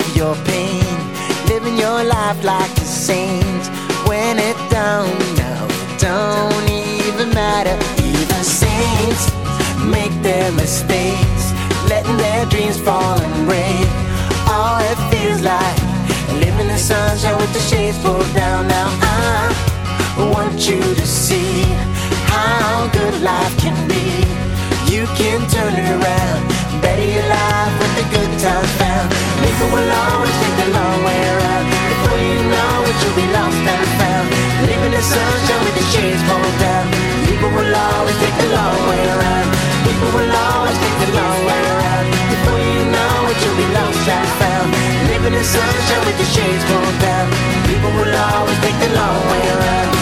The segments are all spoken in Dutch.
of your pain. Living your life like a saint when it don't, no, don't even matter. Even saints make their mistakes, letting their dreams fall and break. All it feels like living in the sunshine with the shades pulled down. Now I want you to see how good life can be. You can turn it around better alive, life with the good times found. Liquor will always take the long way around. Before you know it, you'll be lost and found. Live in the sunshine with the shades pulled down. People will always take the long way around. People will always take the long way around. Before you know it, you'll be lost and found. Live in the sunshine with the shades pulled down. People will always take the long way around.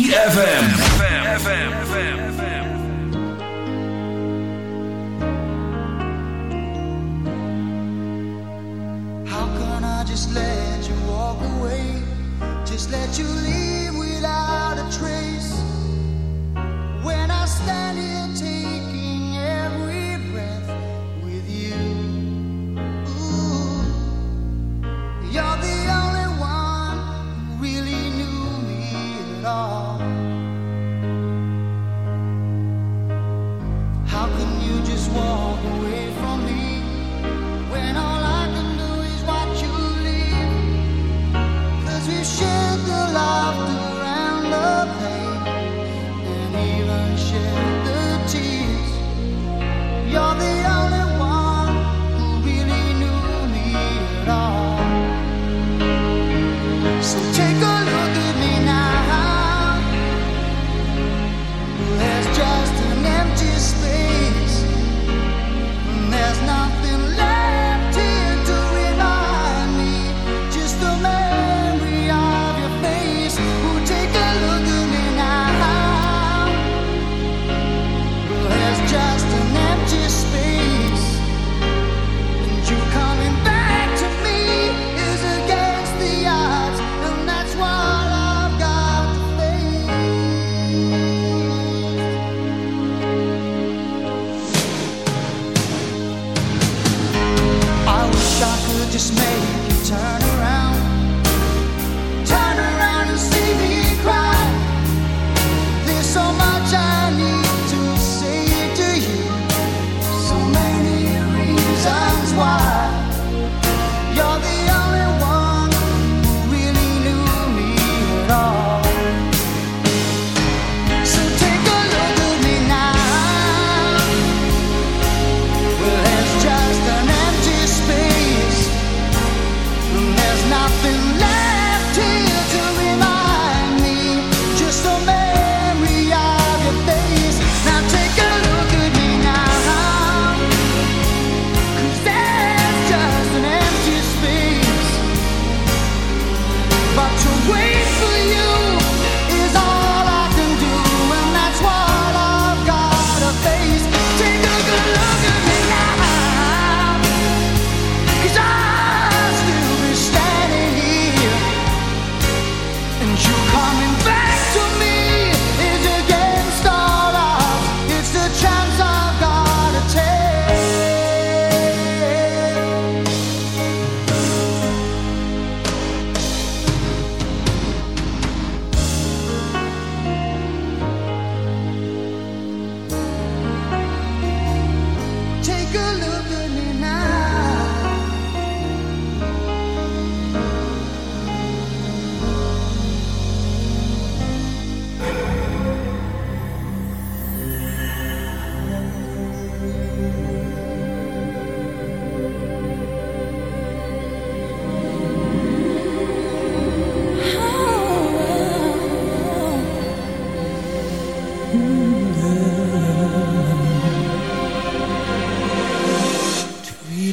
You turn.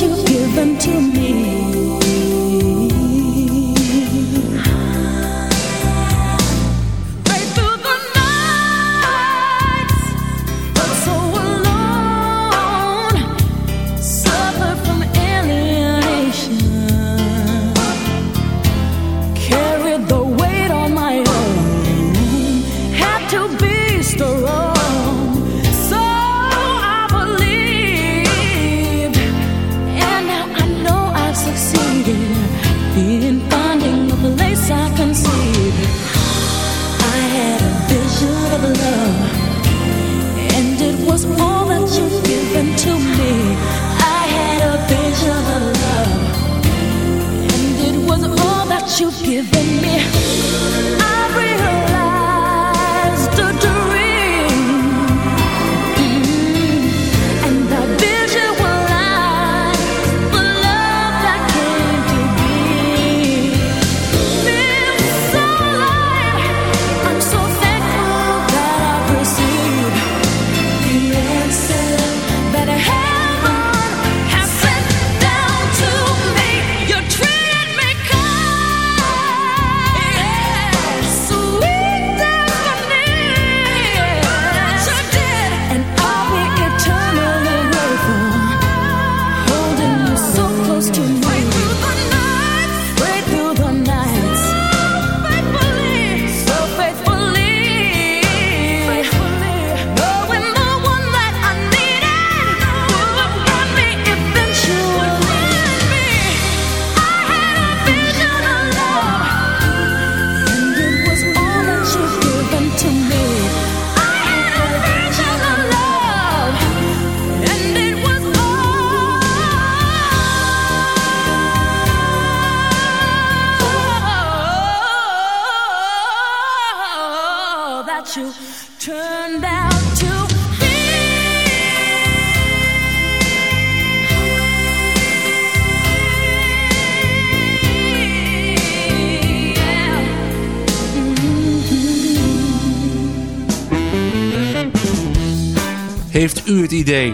you've given to me.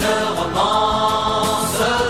une romance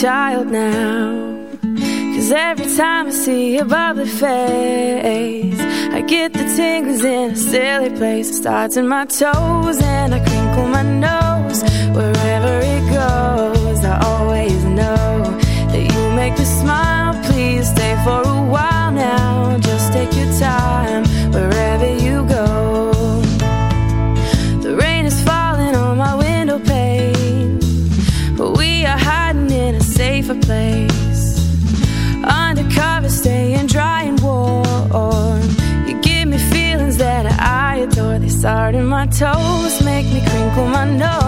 Child now. Cause every time I see your bubbly face, I get the tingles in a silly place. It starts in my toes and I crinkle my nose. Wherever toes, make me crinkle my nose.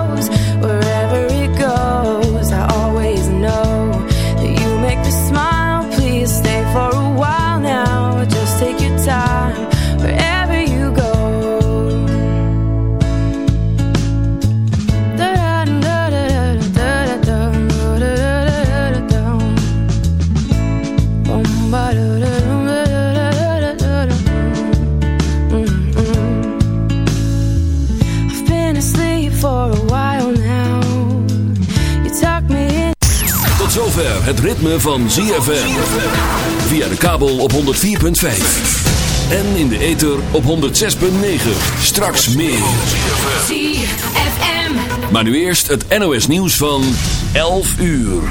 Het ritme van ZFM. Via de kabel op 104.5. En in de ether op 106.9. Straks meer. ZFM. Maar nu eerst het NOS nieuws van 11 uur.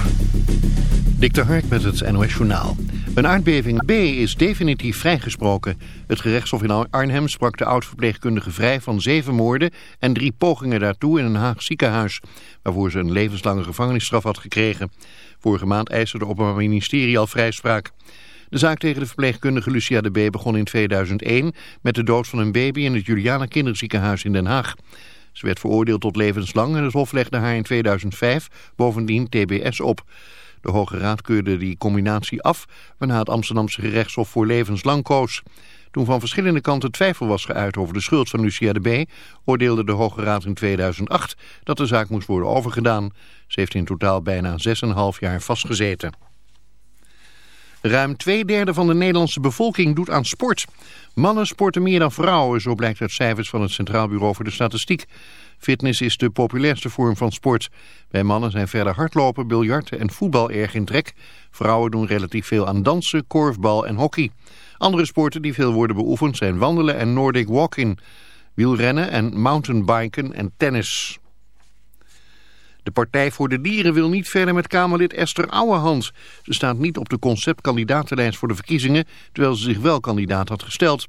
Dik de Hark met het NOS Journaal. Een aardbeving B is definitief vrijgesproken. Het gerechtshof in Arnhem sprak de oud-verpleegkundige vrij van zeven moorden en drie pogingen daartoe in een Haag ziekenhuis, waarvoor ze een levenslange gevangenisstraf had gekregen. Vorige maand eiste de Openbaar Ministerie al vrijspraak. De zaak tegen de verpleegkundige Lucia de B. begon in 2001 met de dood van een baby in het Juliana Kinderziekenhuis in Den Haag. Ze werd veroordeeld tot levenslang en het Hof legde haar in 2005 bovendien TBS op. De Hoge Raad keurde die combinatie af, waarna het Amsterdamse gerechtshof voor levenslang koos. Toen van verschillende kanten twijfel was geuit over de schuld van Lucia de B., oordeelde de Hoge Raad in 2008 dat de zaak moest worden overgedaan. Ze heeft in totaal bijna 6,5 jaar vastgezeten. Ruim twee derde van de Nederlandse bevolking doet aan sport. Mannen sporten meer dan vrouwen, zo blijkt uit cijfers van het Centraal Bureau voor de Statistiek. Fitness is de populairste vorm van sport. Bij mannen zijn verder hardlopen, biljarten en voetbal erg in trek. Vrouwen doen relatief veel aan dansen, korfbal en hockey. Andere sporten die veel worden beoefend zijn wandelen en Nordic walking, wielrennen en mountainbiken en tennis. De Partij voor de Dieren wil niet verder met Kamerlid Esther Ouwehand. Ze staat niet op de conceptkandidatenlijst voor de verkiezingen, terwijl ze zich wel kandidaat had gesteld.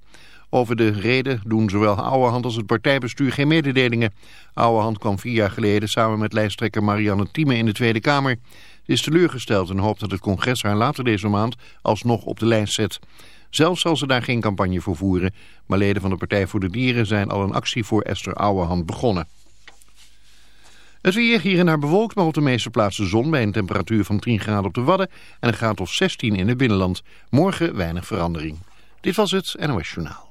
Over de reden doen zowel Ouwehand als het partijbestuur geen mededelingen. Ouwehand kwam vier jaar geleden samen met lijsttrekker Marianne Thieme in de Tweede Kamer. Ze is teleurgesteld en hoopt dat het congres haar later deze maand alsnog op de lijst zet. Zelf zal ze daar geen campagne voor voeren, maar leden van de Partij voor de Dieren zijn al een actie voor Esther Ouwehand begonnen. Het weer hier en daar bewolkt, maar op de meeste plaatsen zon bij een temperatuur van 10 graden op de Wadden en een graad of 16 in het binnenland. Morgen weinig verandering. Dit was het NOS Journaal.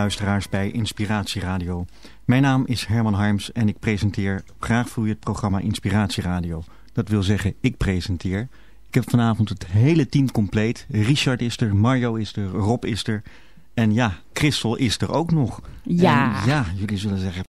Luisteraars bij Inspiratie Radio. Mijn naam is Herman Harms en ik presenteer graag voor u het programma Inspiratie Radio. Dat wil zeggen, ik presenteer. Ik heb vanavond het hele team compleet. Richard is er, Mario is er, Rob is er. En ja, Christel is er ook nog. Ja. En ja, jullie zullen zeggen,